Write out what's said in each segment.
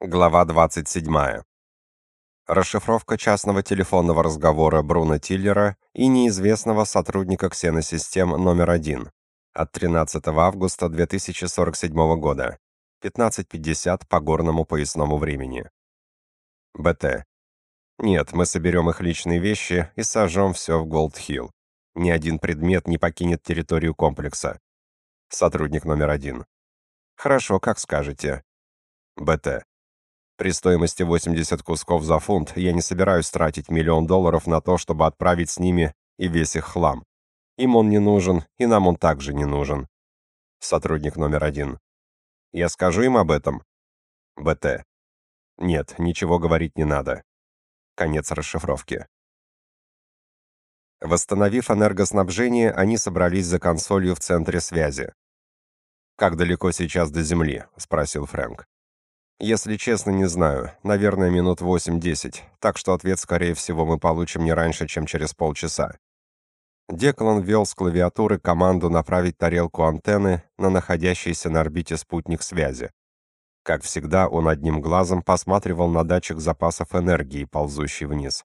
Глава 27. Расшифровка частного телефонного разговора Бруно Тиллера и неизвестного сотрудника ксеносистем номер один от 13 августа 2047 года, 15.50 по горному поясному времени. БТ. Нет, мы соберем их личные вещи и сожжем все в Голд-Хилл. Ни один предмет не покинет территорию комплекса. Сотрудник номер один. Хорошо, как скажете. БТ. При стоимости 80 кусков за фунт я не собираюсь тратить миллион долларов на то, чтобы отправить с ними и весь их хлам. Им он не нужен, и нам он также не нужен. Сотрудник номер один. Я скажу им об этом? БТ. Нет, ничего говорить не надо. Конец расшифровки. Восстановив энергоснабжение, они собрались за консолью в центре связи. «Как далеко сейчас до Земли?» — спросил Фрэнк. Если честно, не знаю. Наверное, минут 8-10. Так что ответ, скорее всего, мы получим не раньше, чем через полчаса. Деклан ввел с клавиатуры команду направить тарелку антенны на находящийся на орбите спутник связи. Как всегда, он одним глазом посматривал на датчик запасов энергии, ползущий вниз.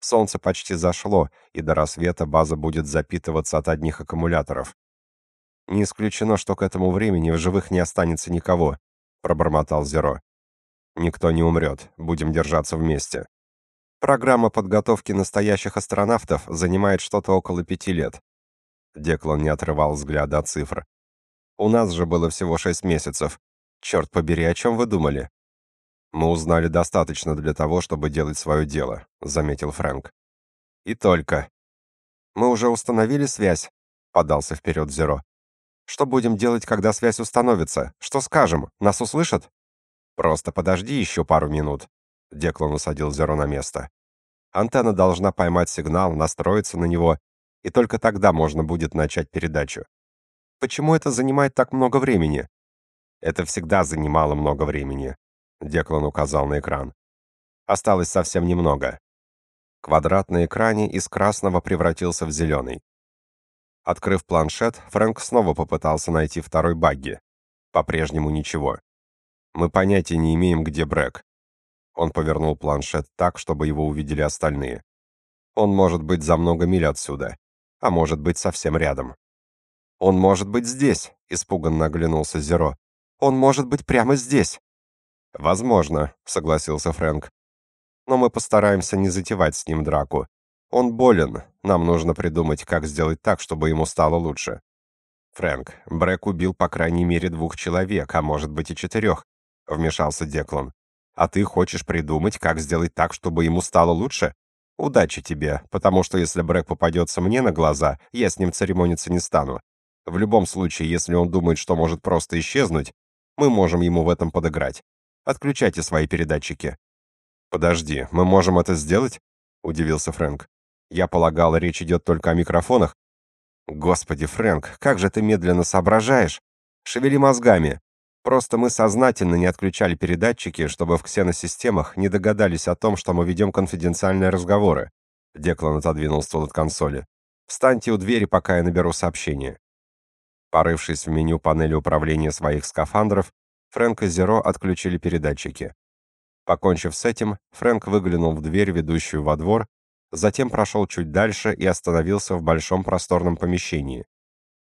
Солнце почти зашло, и до рассвета база будет запитываться от одних аккумуляторов. Не исключено, что к этому времени в живых не останется никого, — пробормотал Зеро. «Никто не умрет. Будем держаться вместе». Программа подготовки настоящих астронавтов занимает что-то около пяти лет. Деклан не отрывал взгляда от цифр. У нас же было всего шесть месяцев. Черт побери, о чем вы думали? Мы узнали достаточно для того, чтобы делать свое дело, заметил Фрэнк. И только. Мы уже установили связь, подался вперед Зеро. Что будем делать, когда связь установится? Что скажем? Нас услышат? Просто подожди еще пару минут. Деклан усадил Зеро на место. Антенна должна поймать сигнал, настроиться на него, и только тогда можно будет начать передачу. Почему это занимает так много времени? Это всегда занимало много времени. Деклан указал на экран. Осталось совсем немного. Квадрат на экране из красного превратился в зеленый. Открыв планшет, Фрэнк снова попытался найти второй багги. По-прежнему ничего. Мы понятия не имеем, где Брэк. Он повернул планшет так, чтобы его увидели остальные. Он может быть за много миль отсюда, а может быть совсем рядом. Он может быть здесь, испуганно оглянулся Зеро. Он может быть прямо здесь. Возможно, согласился Фрэнк. Но мы постараемся не затевать с ним драку. Он болен. Нам нужно придумать, как сделать так, чтобы ему стало лучше. Фрэнк, Брэк убил по крайней мере двух человек, а может быть и четырех», — вмешался Деклан. А ты хочешь придумать, как сделать так, чтобы ему стало лучше? Удачи тебе, потому что если Брэк попадется мне на глаза, я с ним церемониться не стану. В любом случае, если он думает, что может просто исчезнуть, мы можем ему в этом подыграть. Отключайте свои передатчики. Подожди, мы можем это сделать? удивился Фрэнк. Я полагал, речь идет только о микрофонах. Господи, Фрэнк, как же ты медленно соображаешь? Шевели мозгами. Просто мы сознательно не отключали передатчики, чтобы в ксеносистемах не догадались о том, что мы ведем конфиденциальные разговоры. Деклан отодвинул стол от консоли. Встаньте у двери, пока я наберу сообщение. Порывшись в меню панели управления своих скафандров, Фрэнк и Зеро отключили передатчики. Покончив с этим, Фрэнк выглянул в дверь, ведущую во двор, затем прошел чуть дальше и остановился в большом просторном помещении.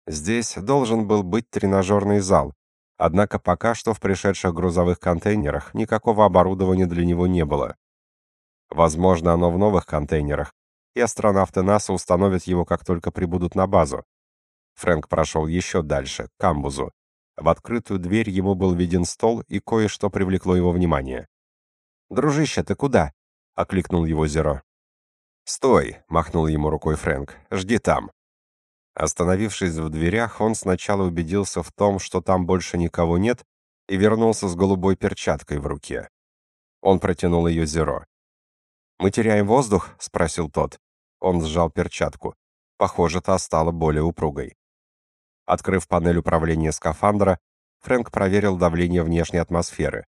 Здесь должен был быть тренажерный зал, однако пока что в пришедших грузовых контейнерах никакого оборудования для него не было. Возможно, оно в новых контейнерах, и астронавты НАСА установят его, как только прибудут на базу. Фрэнк прошел еще дальше, к камбузу. В открытую дверь ему был виден стол, и кое-что привлекло его внимание. «Дружище, ты куда?» — окликнул его Зеро. «Стой!» — махнул ему рукой Фрэнк. «Жди там». Остановившись в дверях, он сначала убедился в том, что там больше никого нет, и вернулся с голубой перчаткой в руке. Он протянул ее Зеро. «Мы теряем воздух?» — спросил тот. Он сжал перчатку. Похоже, та стала более упругой. Открыв панель управления скафандра, Фрэнк проверил давление внешней атмосферы.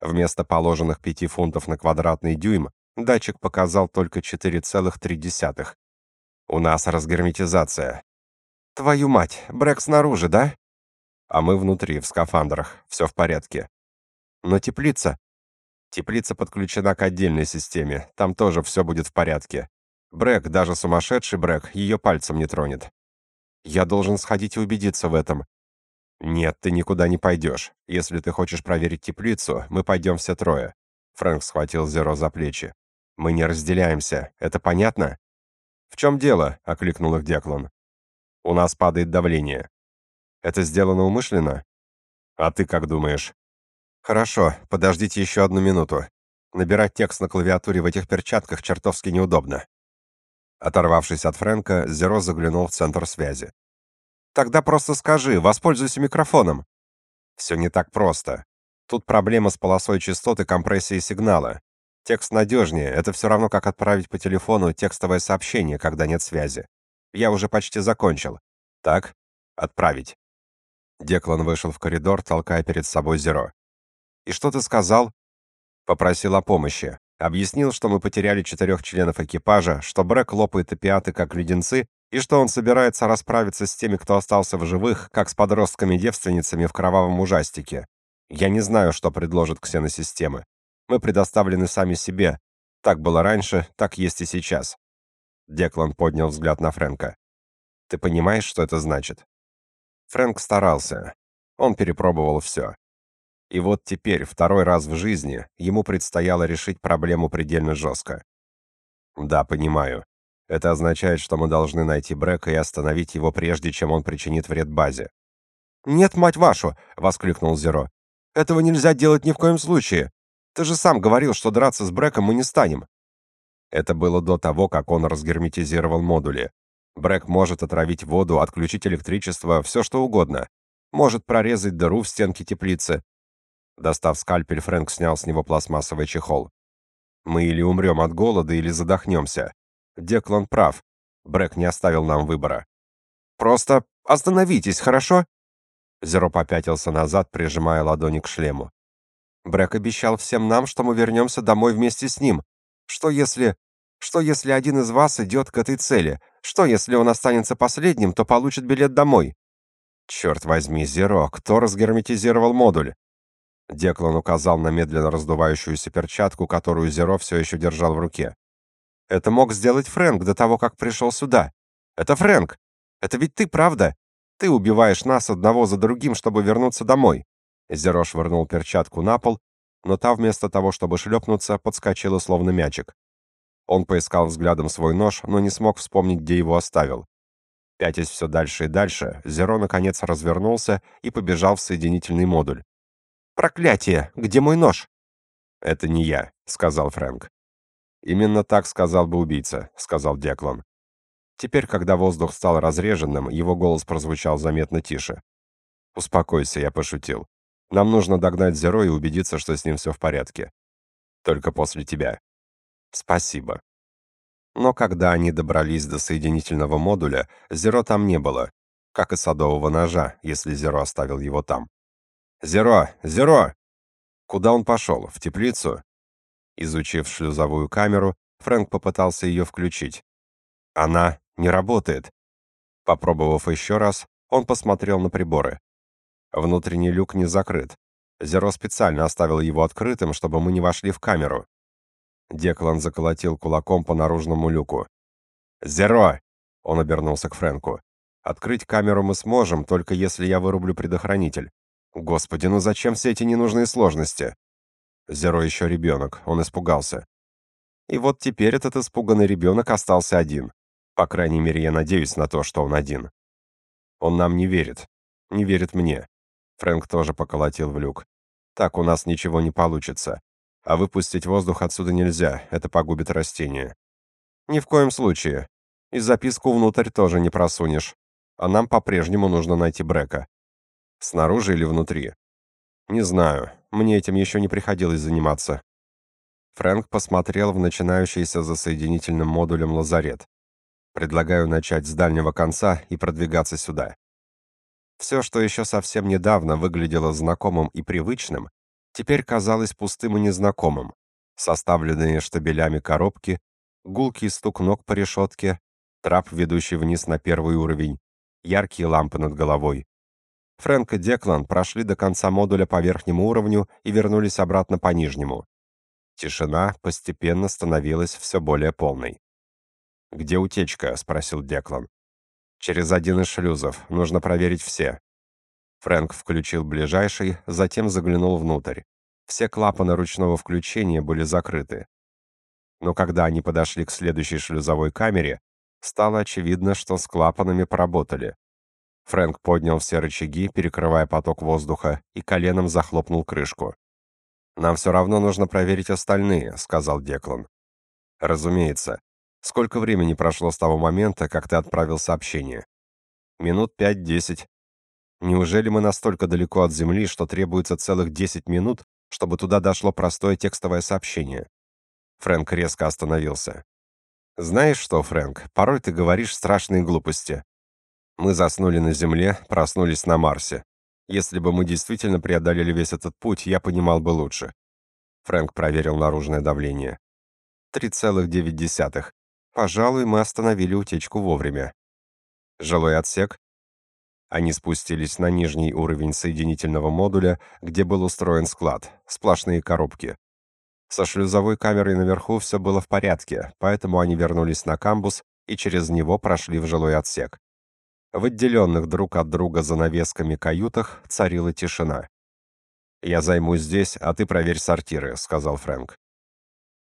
Вместо положенных 5 фунтов на квадратный дюйм Датчик показал только 4,3. У нас разгерметизация. Твою мать, Брэк снаружи, да? А мы внутри, в скафандрах. Все в порядке. Но теплица... Теплица подключена к отдельной системе, там тоже все будет в порядке. Брэк, даже сумасшедший Брэк, ее пальцем не тронет. Я должен сходить и убедиться в этом. Нет, ты никуда не пойдешь. Если ты хочешь проверить теплицу, мы пойдем все трое. Фрэнк схватил Зеро за плечи. Мы не разделяемся, это понятно? В чем дело? окликнул их Деклан. У нас падает давление. Это сделано умышленно? А ты как думаешь? Хорошо, подождите еще одну минуту. Набирать текст на клавиатуре в этих перчатках чертовски неудобно. Оторвавшись от Фрэнка, Зеро заглянул в центр связи. Тогда просто скажи, воспользуйся микрофоном. Все не так просто. Тут проблема с полосой частоты компрессии сигнала. Текст надежнее, это все равно как отправить по телефону текстовое сообщение, когда нет связи. Я уже почти закончил. Так, отправить. Деклан вышел в коридор, толкая перед собой Зеро. «И что ты сказал?» Попросил о помощи. Объяснил, что мы потеряли четырех членов экипажа, что Брэк лопает опиаты как леденцы, и что он собирается расправиться с теми, кто остался в живых, как с подростками-девственницами в кровавом ужастике. Я не знаю, что предложат ксеносистемы. Мы предоставлены сами себе. Так было раньше, так есть и сейчас. Деклан поднял взгляд на Фрэнка. Ты понимаешь, что это значит? Фрэнк старался. Он перепробовал все. И вот теперь, второй раз в жизни, ему предстояло решить проблему предельно жестко. Да, понимаю. Это означает, что мы должны найти Брека и остановить его прежде, чем он причинит вред базе. «Нет, мать вашу!» — воскликнул Зеро. «Этого нельзя делать ни в коем случае. Ты же сам говорил, что драться с Бреком мы не станем». Это было до того, как он разгерметизировал модули. Брек может отравить воду, отключить электричество, все что угодно. Может прорезать дыру в стенке теплицы, Достав скальпель, Фрэнк снял с него пластмассовый чехол. «Мы или умрем от голода, или задохнемся. Деклан прав. Брэк не оставил нам выбора. Просто остановитесь, хорошо?» Зеро попятился назад, прижимая ладони к шлему. Брэк обещал всем нам, что мы вернемся домой вместе с ним. Что если... Что если один из вас идет к этой цели? Что если он останется последним, то получит билет домой? Черт возьми, Зеро, кто разгерметизировал модуль? Деклан указал на медленно раздувающуюся перчатку, которую Зеро все еще держал в руке. «Это мог сделать Фрэнк до того, как пришел сюда. Это Фрэнк! Это ведь ты, правда? Ты убиваешь нас одного за другим, чтобы вернуться домой». Зеро швырнул перчатку на пол, но та вместо того, чтобы шлепнуться, подскочила словно мячик. Он поискал взглядом свой нож, но не смог вспомнить, где его оставил. Пятясь все дальше и дальше, Зеро наконец развернулся и побежал в соединительный модуль. Проклятие! Где мой нож?» «Это не я», — сказал Фрэнк. «Именно так сказал бы убийца», — сказал Деклан. Теперь, когда воздух стал разреженным, его голос прозвучал заметно тише. «Успокойся, я пошутил. Нам нужно догнать Зеро и убедиться, что с ним все в порядке. Только после тебя». «Спасибо». Но когда они добрались до соединительного модуля, Зеро там не было, как и садового ножа, если Зеро оставил его там. «Зеро! Зеро!» Куда он пошел? В теплицу? Изучив шлюзовую камеру, Фрэнк попытался ее включить. Она не работает. Попробовав еще раз, он посмотрел на приборы. Внутренний люк не закрыт. Зеро специально оставил его открытым, чтобы мы не вошли в камеру. Деклан заколотил кулаком по наружному люку. «Зеро!» — он обернулся к Фрэнку. «Открыть камеру мы сможем, только если я вырублю предохранитель. Господи, ну зачем все эти ненужные сложности? Зеро еще ребенок, он испугался. И вот теперь этот испуганный ребенок остался один. По крайней мере, я надеюсь на то, что он один. Он нам не верит. Не верит мне. Фрэнк тоже поколотил в люк. Так у нас ничего не получится. А выпустить воздух отсюда нельзя, это погубит растения. Ни в коем случае. И записку внутрь тоже не просунешь. А нам по-прежнему нужно найти Брека. Снаружи или внутри? Не знаю. Мне этим еще не приходилось заниматься. Фрэнк посмотрел в начинающийся за соединительным модулем лазарет. Предлагаю начать с дальнего конца и продвигаться сюда. Все, что еще совсем недавно выглядело знакомым и привычным, теперь казалось пустым и незнакомым. Составленные штабелями коробки, гулкий стук ног по решетке, трап, ведущий вниз на первый уровень, яркие лампы над головой. Фрэнк и Деклан прошли до конца модуля по верхнему уровню и вернулись обратно по нижнему. Тишина постепенно становилась все более полной. «Где утечка?» — спросил Деклан. «Через один из шлюзов. Нужно проверить все». Фрэнк включил ближайший, затем заглянул внутрь. Все клапаны ручного включения были закрыты. Но когда они подошли к следующей шлюзовой камере, стало очевидно, что с клапанами поработали. Фрэнк поднял все рычаги, перекрывая поток воздуха, и коленом захлопнул крышку. «Нам все равно нужно проверить остальные», — сказал Деклан. «Разумеется. Сколько времени прошло с того момента, как ты отправил сообщение?» «Минут пять-десять. Неужели мы настолько далеко от Земли, что требуется целых десять минут, чтобы туда дошло простое текстовое сообщение?» Фрэнк резко остановился. «Знаешь что, Фрэнк, порой ты говоришь страшные глупости. Мы заснули на Земле, проснулись на Марсе. Если бы мы действительно преодолели весь этот путь, я понимал бы лучше. Фрэнк проверил наружное давление. 3,9. Пожалуй, мы остановили утечку вовремя. Жилой отсек. Они спустились на нижний уровень соединительного модуля, где был устроен склад, сплошные коробки. Со шлюзовой камерой наверху все было в порядке, поэтому они вернулись на камбус и через него прошли в жилой отсек. В отделенных друг от друга занавесками каютах царила тишина. «Я займусь здесь, а ты проверь сортиры», — сказал Фрэнк.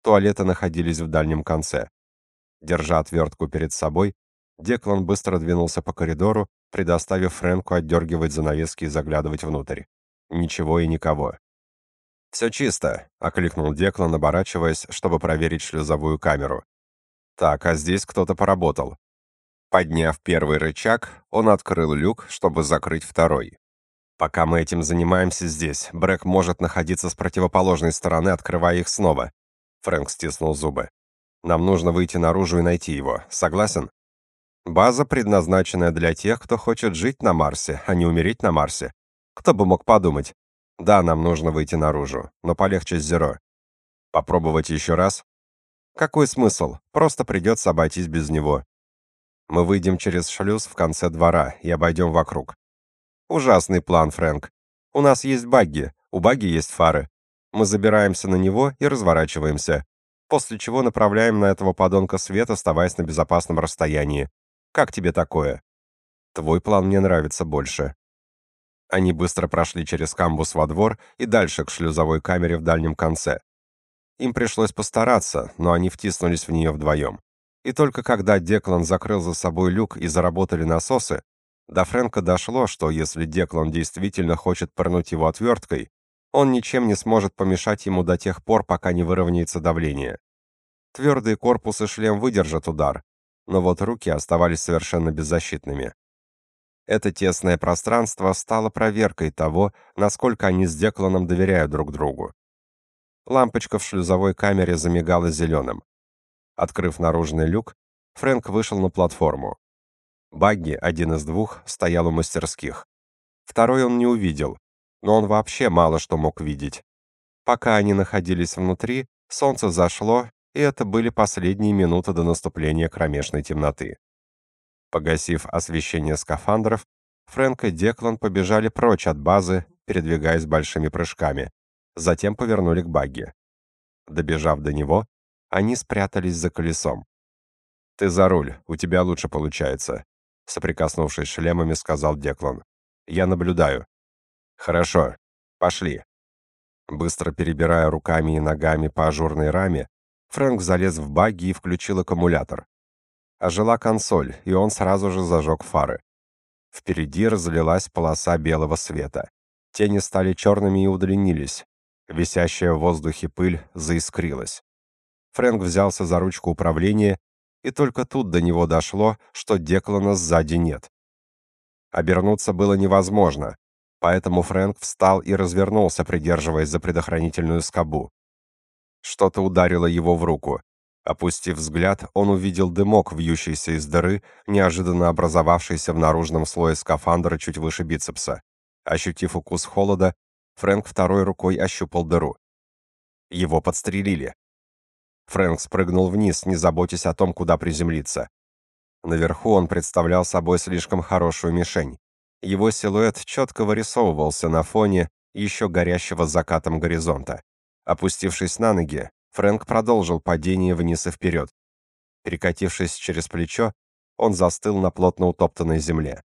Туалеты находились в дальнем конце. Держа отвертку перед собой, Деклан быстро двинулся по коридору, предоставив Фрэнку отдергивать занавески и заглядывать внутрь. Ничего и никого. «Все чисто», — окликнул Деклан, оборачиваясь, чтобы проверить шлюзовую камеру. «Так, а здесь кто-то поработал. Подняв первый рычаг, он открыл люк, чтобы закрыть второй. Пока мы этим занимаемся здесь, Брэк может находиться с противоположной стороны, открывая их снова. Фрэнк стиснул зубы. Нам нужно выйти наружу и найти его. Согласен? База, предназначенная для тех, кто хочет жить на Марсе, а не умереть на Марсе. Кто бы мог подумать? Да, нам нужно выйти наружу, но полегче с Зеро. Попробовать еще раз? Какой смысл? Просто придется обойтись без него. Мы выйдем через шлюз в конце двора и обойдем вокруг. Ужасный план, Фрэнк. У нас есть багги, у багги есть фары. Мы забираемся на него и разворачиваемся, после чего направляем на этого подонка свет, оставаясь на безопасном расстоянии. Как тебе такое? Твой план мне нравится больше. Они быстро прошли через камбус во двор и дальше к шлюзовой камере в дальнем конце. Им пришлось постараться, но они втиснулись в нее вдвоем. И только когда Деклан закрыл за собой люк и заработали насосы, до Фрэнка дошло, что если Деклан действительно хочет пырнуть его отверткой, он ничем не сможет помешать ему до тех пор, пока не выровняется давление. Твердый корпус и шлем выдержат удар, но вот руки оставались совершенно беззащитными. Это тесное пространство стало проверкой того, насколько они с Декланом доверяют друг другу. Лампочка в шлюзовой камере замигала зеленым. Открыв наружный люк, Фрэнк вышел на платформу. Багги, один из двух, стоял у мастерских. Второй он не увидел, но он вообще мало что мог видеть. Пока они находились внутри, солнце зашло, и это были последние минуты до наступления кромешной темноты. Погасив освещение скафандров, Фрэнк и Деклан побежали прочь от базы, передвигаясь большими прыжками. Затем повернули к Багги. Добежав до него, они спрятались за колесом. «Ты за руль, у тебя лучше получается», — соприкоснувшись шлемами, сказал Деклан. «Я наблюдаю». «Хорошо, пошли». Быстро перебирая руками и ногами по ажурной раме, Фрэнк залез в багги и включил аккумулятор. Ожила консоль, и он сразу же зажег фары. Впереди разлилась полоса белого света. Тени стали черными и удлинились. Висящая в воздухе пыль заискрилась. Фрэнк взялся за ручку управления, и только тут до него дошло, что Деклана сзади нет. Обернуться было невозможно, поэтому Фрэнк встал и развернулся, придерживаясь за предохранительную скобу. Что-то ударило его в руку. Опустив взгляд, он увидел дымок, вьющийся из дыры, неожиданно образовавшийся в наружном слое скафандра чуть выше бицепса. Ощутив укус холода, Фрэнк второй рукой ощупал дыру. Его подстрелили. Фрэнк спрыгнул вниз, не заботясь о том, куда приземлиться. Наверху он представлял собой слишком хорошую мишень. Его силуэт четко вырисовывался на фоне еще горящего закатом горизонта. Опустившись на ноги, Фрэнк продолжил падение вниз и вперед. Перекатившись через плечо, он застыл на плотно утоптанной земле.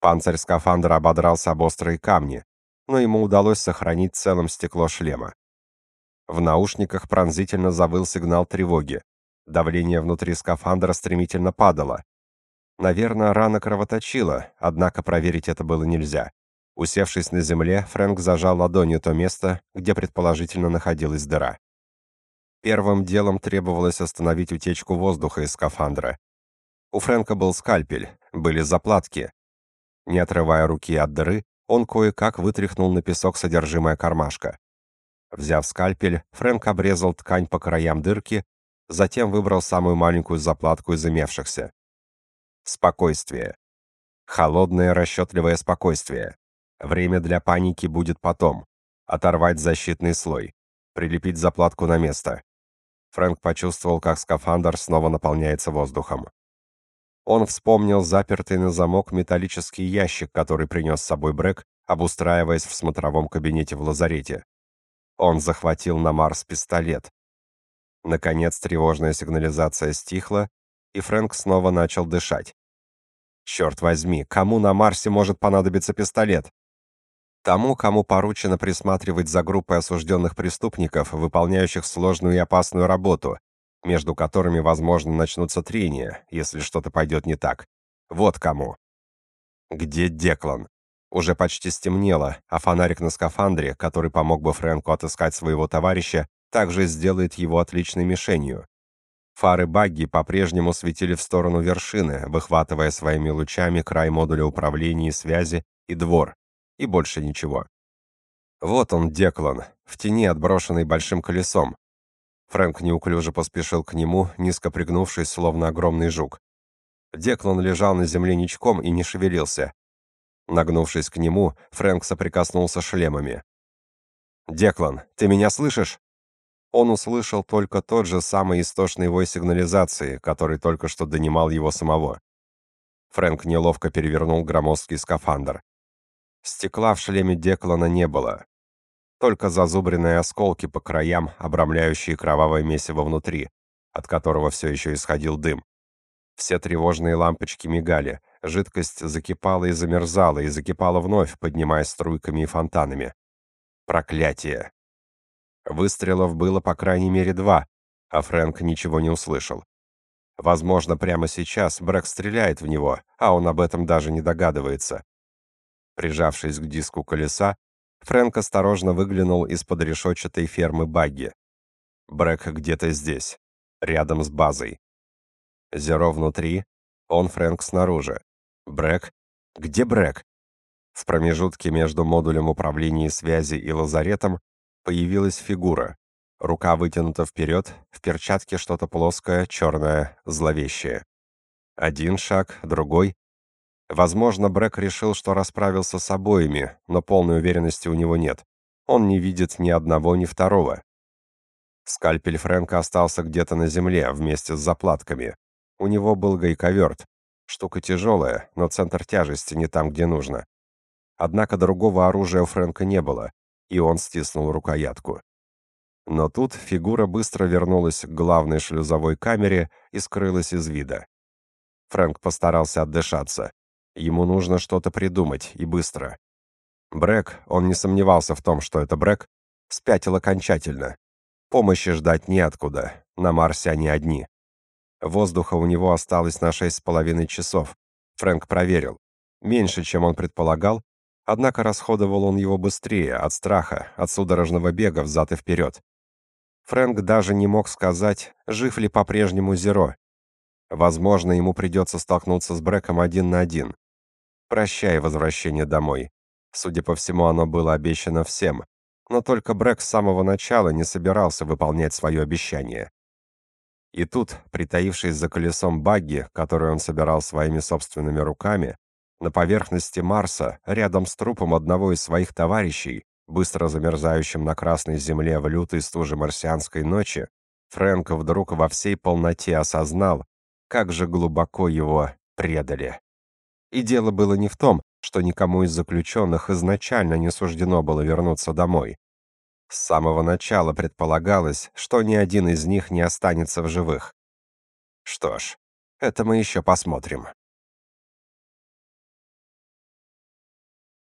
Панцирь скафандра ободрался об острые камни, но ему удалось сохранить целым стекло шлема. В наушниках пронзительно завыл сигнал тревоги. Давление внутри скафандра стремительно падало. Наверное, рана кровоточила, однако проверить это было нельзя. Усевшись на земле, Фрэнк зажал ладонью то место, где предположительно находилась дыра. Первым делом требовалось остановить утечку воздуха из скафандра. У Фрэнка был скальпель, были заплатки. Не отрывая руки от дыры, он кое-как вытряхнул на песок содержимое кармашка. Взяв скальпель, Фрэнк обрезал ткань по краям дырки, затем выбрал самую маленькую заплатку из имевшихся. Спокойствие. Холодное расчетливое спокойствие. Время для паники будет потом. Оторвать защитный слой. Прилепить заплатку на место. Фрэнк почувствовал, как скафандр снова наполняется воздухом. Он вспомнил запертый на замок металлический ящик, который принес с собой Брэк, обустраиваясь в смотровом кабинете в лазарете. Он захватил на Марс пистолет. Наконец тревожная сигнализация стихла, и Фрэнк снова начал дышать. Черт возьми, кому на Марсе может понадобиться пистолет? Тому, кому поручено присматривать за группой осужденных преступников, выполняющих сложную и опасную работу, между которыми, возможно, начнутся трения, если что-то пойдет не так. Вот кому. Где Деклан? Уже почти стемнело, а фонарик на скафандре, который помог бы Фрэнку отыскать своего товарища, также сделает его отличной мишенью. Фары багги по-прежнему светили в сторону вершины, выхватывая своими лучами край модуля управления и связи и двор, и больше ничего. Вот он, Деклан, в тени, отброшенный большим колесом, Фрэнк неуклюже поспешил к нему, низко пригнувшись, словно огромный жук. Деклан лежал на земле ничком и не шевелился. Нагнувшись к нему, Фрэнк соприкоснулся шлемами. «Деклан, ты меня слышишь?» Он услышал только тот же самый истошный вой сигнализации, который только что донимал его самого. Фрэнк неловко перевернул громоздкий скафандр. Стекла в шлеме Деклана не было только зазубренные осколки по краям, обрамляющие кровавое месиво внутри, от которого все еще исходил дым. Все тревожные лампочки мигали, жидкость закипала и замерзала, и закипала вновь, поднимаясь струйками и фонтанами. Проклятие! Выстрелов было по крайней мере два, а Фрэнк ничего не услышал. Возможно, прямо сейчас Брэк стреляет в него, а он об этом даже не догадывается. Прижавшись к диску колеса, Фрэнк осторожно выглянул из-под решетчатой фермы Багги. Брэк где-то здесь, рядом с базой. Зеро внутри, он Фрэнк снаружи. Брэк? Где Брэк? В промежутке между модулем управления связи и лазаретом появилась фигура. Рука вытянута вперед, в перчатке что-то плоское, черное, зловещее. Один шаг, другой, Возможно, Брэк решил, что расправился с обоими, но полной уверенности у него нет. Он не видит ни одного, ни второго. Скальпель Фрэнка остался где-то на земле, вместе с заплатками. У него был гайковерт. Штука тяжелая, но центр тяжести не там, где нужно. Однако другого оружия у Фрэнка не было, и он стиснул рукоятку. Но тут фигура быстро вернулась к главной шлюзовой камере и скрылась из вида. Фрэнк постарался отдышаться. Ему нужно что-то придумать, и быстро. Брэк, он не сомневался в том, что это Брэк, спятил окончательно. Помощи ждать неоткуда, на Марсе они одни. Воздуха у него осталось на шесть с половиной часов. Фрэнк проверил. Меньше, чем он предполагал, однако расходовал он его быстрее, от страха, от судорожного бега взад и вперед. Фрэнк даже не мог сказать, жив ли по-прежнему Зеро. Возможно, ему придется столкнуться с Брэком один на один. Прощай возвращение домой. Судя по всему, оно было обещано всем, но только Брэк с самого начала не собирался выполнять свое обещание. И тут, притаившись за колесом багги, который он собирал своими собственными руками, на поверхности Марса, рядом с трупом одного из своих товарищей, быстро замерзающим на красной земле в лютой стуже марсианской ночи, Фрэнк вдруг во всей полноте осознал, как же глубоко его предали. И дело было не в том, что никому из заключенных изначально не суждено было вернуться домой. С самого начала предполагалось, что ни один из них не останется в живых. Что ж, это мы еще посмотрим.